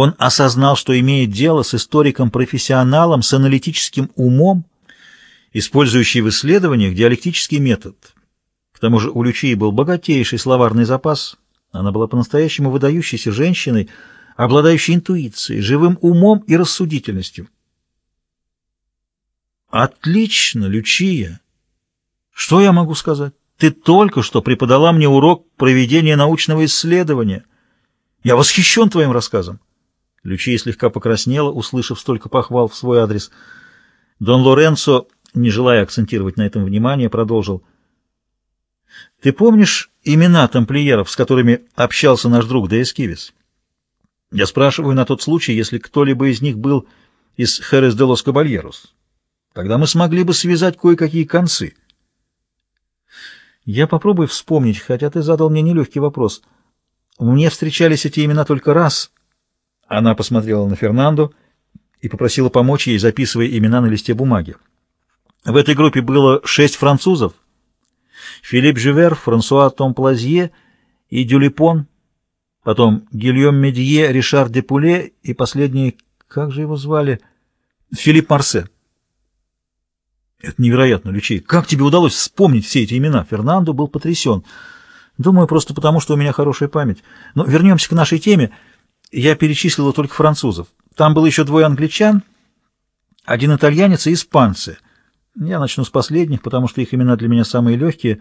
Он осознал, что имеет дело с историком-профессионалом, с аналитическим умом, использующий в исследованиях диалектический метод. К тому же у Лючии был богатейший словарный запас. Она была по-настоящему выдающейся женщиной, обладающей интуицией, живым умом и рассудительностью. «Отлично, Лючия! Что я могу сказать? Ты только что преподала мне урок проведения научного исследования. Я восхищен твоим рассказом». Лючия слегка покраснела, услышав столько похвал в свой адрес. Дон Лоренцо, не желая акцентировать на этом внимание, продолжил. «Ты помнишь имена тамплиеров, с которыми общался наш друг Деэскивис? Я спрашиваю на тот случай, если кто-либо из них был из Херес де лос Кабальерос. Тогда мы смогли бы связать кое-какие концы. Я попробую вспомнить, хотя ты задал мне нелегкий вопрос. Мне встречались эти имена только раз. Она посмотрела на Фернандо и попросила помочь ей, записывая имена на листе бумаги. В этой группе было шесть французов. Филипп Жювер, Франсуа Томплазье и Дюлипон, потом Гильем Медье, Ришар Депуле и последний, как же его звали, Филипп Марсе. Это невероятно, Лючей. Как тебе удалось вспомнить все эти имена? Фернандо был потрясен. Думаю, просто потому, что у меня хорошая память. Но вернемся к нашей теме. Я перечислила только французов. Там было еще двое англичан, один итальянец и испанцы. Я начну с последних, потому что их имена для меня самые легкие.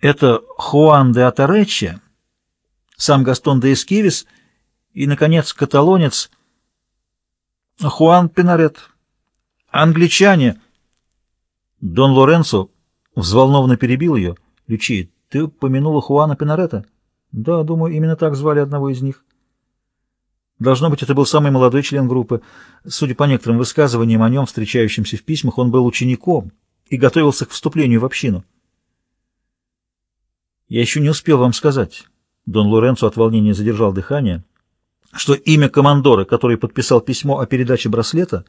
Это Хуан де Атарече, сам Гастон де Эскивис и, наконец, каталонец Хуан Пинарет. Англичане — Дон Лоренцо взволнованно перебил ее. «Лючи, ты упомянула Хуана Пинарета?» «Да, думаю, именно так звали одного из них». Должно быть, это был самый молодой член группы. Судя по некоторым высказываниям о нем, встречающимся в письмах, он был учеником и готовился к вступлению в общину. «Я еще не успел вам сказать». Дон Лоренцо от волнения задержал дыхание, что имя командора, который подписал письмо о передаче браслета,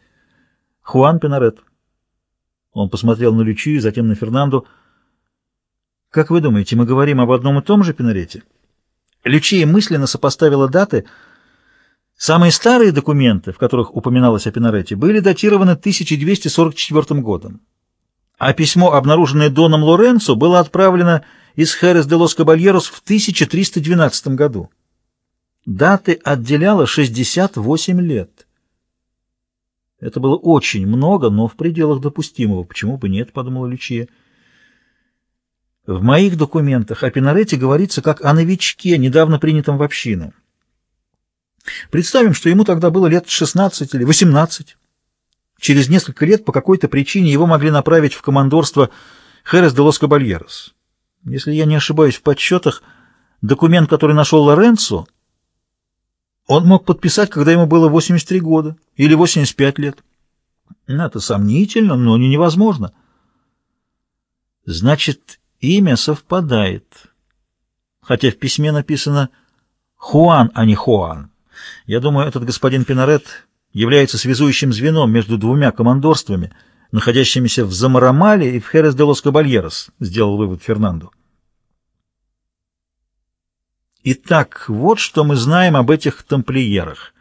Хуан Пинарет. Он посмотрел на Лючию, затем на Фернанду. «Как вы думаете, мы говорим об одном и том же Пинарете?» Лючия мысленно сопоставила даты. Самые старые документы, в которых упоминалось о Пинарете, были датированы 1244 годом. А письмо, обнаруженное Доном Лоренцо, было отправлено из Херес де лос Кабальерос в 1312 году. Даты отделяло 68 лет. Это было очень много, но в пределах допустимого. Почему бы нет, подумала Лючия. В моих документах о Пинарете говорится как о новичке, недавно принятом в общину. Представим, что ему тогда было лет 16 или 18. Через несколько лет по какой-то причине его могли направить в командорство Херес де лос. Если я не ошибаюсь в подсчетах, документ, который нашел Лоренцо, он мог подписать, когда ему было 83 года или 85 лет. Это сомнительно, но не невозможно. Значит, имя совпадает. Хотя в письме написано «Хуан», а не «Хуан». Я думаю, этот господин Пинарет является связующим звеном между двумя командорствами, находящимися в Замарамале и в Херес де лос Кабальерос, сделал вывод Фернандо. Итак, вот что мы знаем об этих тамплиерах.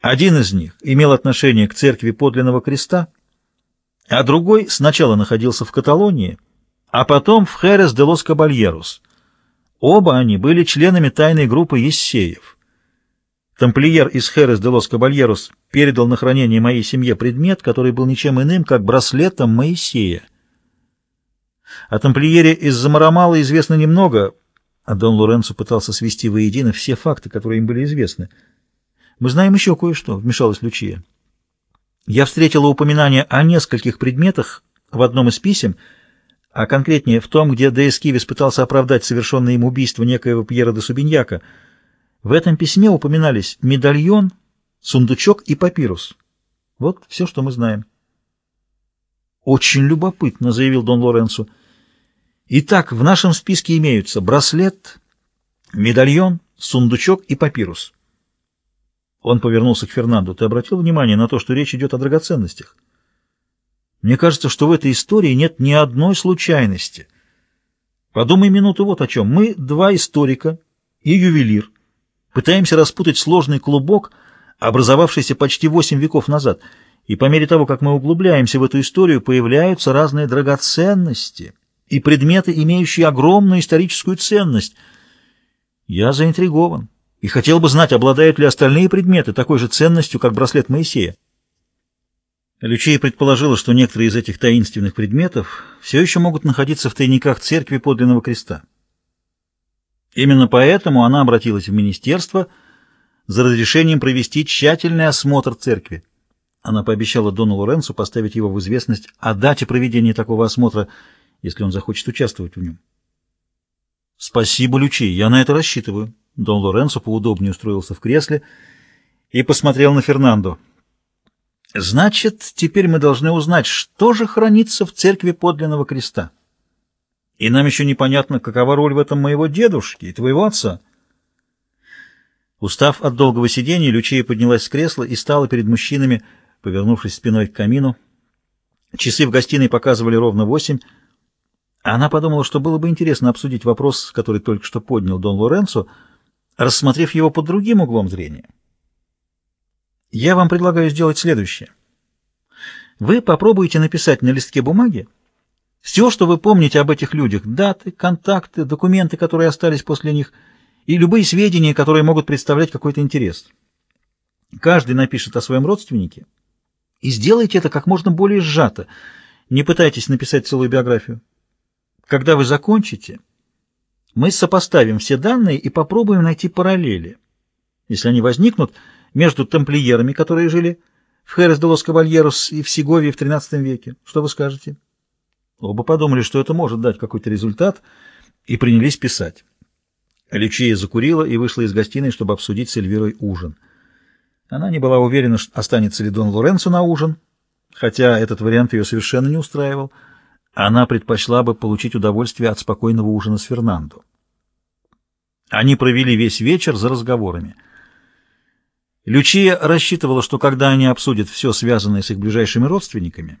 Один из них имел отношение к церкви подлинного креста, а другой сначала находился в Каталонии, а потом в Херес де лос Кабальерос. Оба они были членами тайной группы Ессеев. Тамплиер из Херес де лос Кабальерос передал на хранение моей семье предмет, который был ничем иным, как браслетом Моисея. О тамплиере из Замарамала известно немного — а Дон Лоренцо пытался свести воедино все факты, которые им были известны. «Мы знаем еще кое-что», — вмешалась Лючия. «Я встретила упоминание о нескольких предметах в одном из писем, а конкретнее в том, где Деэскивис пытался оправдать совершенное им убийство некоего Пьера де Субиньяка. В этом письме упоминались медальон, сундучок и папирус. Вот все, что мы знаем». «Очень любопытно», — заявил Дон Лоренцо. Итак, в нашем списке имеются браслет, медальон, сундучок и папирус. Он повернулся к Фернанду. Ты обратил внимание на то, что речь идет о драгоценностях? Мне кажется, что в этой истории нет ни одной случайности. Подумай минуту вот о чем. Мы, два историка и ювелир, пытаемся распутать сложный клубок, образовавшийся почти восемь веков назад, и по мере того, как мы углубляемся в эту историю, появляются разные драгоценности и предметы, имеющие огромную историческую ценность. Я заинтригован и хотел бы знать, обладают ли остальные предметы такой же ценностью, как браслет Моисея. Лючия предположила, что некоторые из этих таинственных предметов все еще могут находиться в тайниках церкви подлинного креста. Именно поэтому она обратилась в министерство за разрешением провести тщательный осмотр церкви. Она пообещала Дону Лоренцу поставить его в известность о дате проведения такого осмотра, если он захочет участвовать в нем. «Спасибо, Лючи, я на это рассчитываю». Дон Лоренцо поудобнее устроился в кресле и посмотрел на Фернандо. «Значит, теперь мы должны узнать, что же хранится в церкви подлинного креста. И нам еще непонятно, какова роль в этом моего дедушки и твоего отца». Устав от долгого сидения, Лючия поднялась с кресла и стала перед мужчинами, повернувшись спиной к камину. Часы в гостиной показывали ровно восемь. Она подумала, что было бы интересно обсудить вопрос, который только что поднял Дон Лоренцо, рассмотрев его под другим углом зрения. Я вам предлагаю сделать следующее. Вы попробуйте написать на листке бумаги все, что вы помните об этих людях, даты, контакты, документы, которые остались после них, и любые сведения, которые могут представлять какой-то интерес. Каждый напишет о своем родственнике, и сделайте это как можно более сжато. Не пытайтесь написать целую биографию. Когда вы закончите, мы сопоставим все данные и попробуем найти параллели. Если они возникнут, между тамплиерами, которые жили в Херес де лос и в Сеговии в XIII веке. Что вы скажете? Оба подумали, что это может дать какой-то результат, и принялись писать. Лючия закурила и вышла из гостиной, чтобы обсудить с Эльвирой ужин. Она не была уверена, останется ли Дон Лоренцо на ужин, хотя этот вариант ее совершенно не устраивал. Она предпочла бы получить удовольствие от спокойного ужина с Фернандо. Они провели весь вечер за разговорами — Лючия рассчитывала, что когда они обсудят все связанное с их ближайшими родственниками,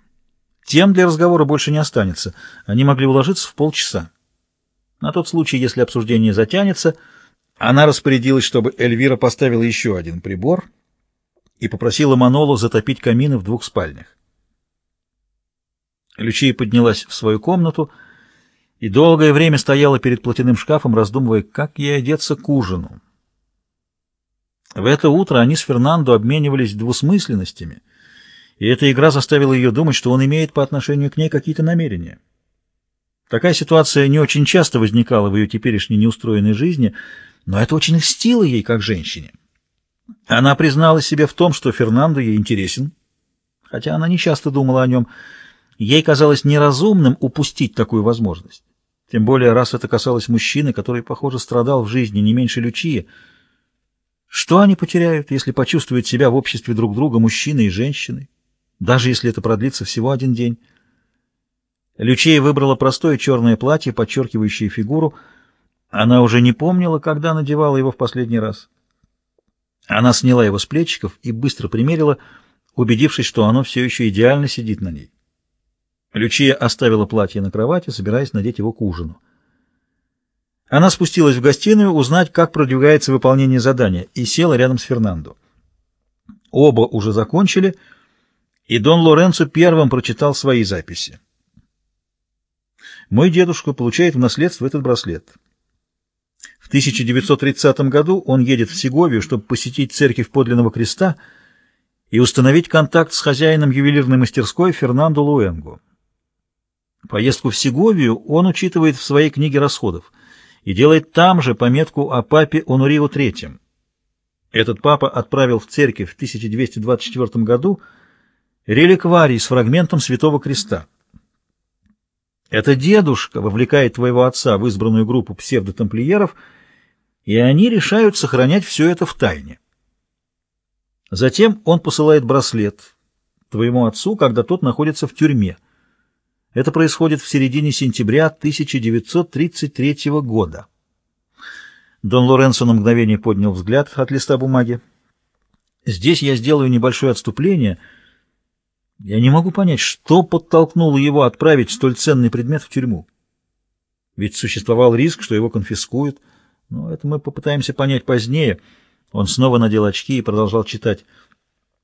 тем для разговора больше не останется. Они могли уложиться в полчаса. На тот случай, если обсуждение затянется, она распорядилась, чтобы Эльвира поставила еще один прибор и попросила Манолу затопить камины в двух спальнях. Лючия поднялась в свою комнату и долгое время стояла перед платяным шкафом, раздумывая, как ей одеться к ужину. В это утро они с Фернандо обменивались двусмысленностями, и эта игра заставила ее думать, что он имеет по отношению к ней какие-то намерения. Такая ситуация не очень часто возникала в ее теперешней неустроенной жизни, но это очень льстило ей как женщине. Она признала себе в том, что Фернандо ей интересен, хотя она не часто думала о нем. Ей казалось неразумным упустить такую возможность. Тем более, раз это касалось мужчины, который, похоже, страдал в жизни не меньше Лючии, что они потеряют, если почувствуют себя в обществе друг друга мужчиной и женщиной, даже если это продлится всего один день? Лючея выбрала простое черное платье, подчеркивающее фигуру. Она уже не помнила, когда надевала его в последний раз. Она сняла его с плечиков и быстро примерила, убедившись, что оно все еще идеально сидит на ней. Лючия оставила платье на кровати, собираясь надеть его к ужину. Она спустилась в гостиную узнать, как продвигается выполнение задания, и села рядом с Фернандо. Оба уже закончили, и Дон Лоренцо первым прочитал свои записи. Мой дедушка получает в наследство этот браслет. В 1930 году он едет в Сеговию, чтобы посетить церковь подлинного креста и установить контакт с хозяином ювелирной мастерской Фернандо Луэнго. Поездку в Сеговию он учитывает в своей книге расходов – и делает там же пометку о папе Онурио III. Этот папа отправил в церковь в 1224 году реликварий с фрагментом Святого Креста. Это дедушка вовлекает твоего отца в избранную группу псевдотамплиеров, и они решают сохранять все это в тайне. Затем он посылает браслет твоему отцу, когда тот находится в тюрьме. Это происходит в середине сентября 1933 года. Дон Лоренцо на мгновение поднял взгляд от листа бумаги. Здесь я сделаю небольшое отступление. Я не могу понять, что подтолкнуло его отправить столь ценный предмет в тюрьму. Ведь существовал риск, что его конфискуют. Но это мы попытаемся понять позднее. Он снова надел очки и продолжал читать.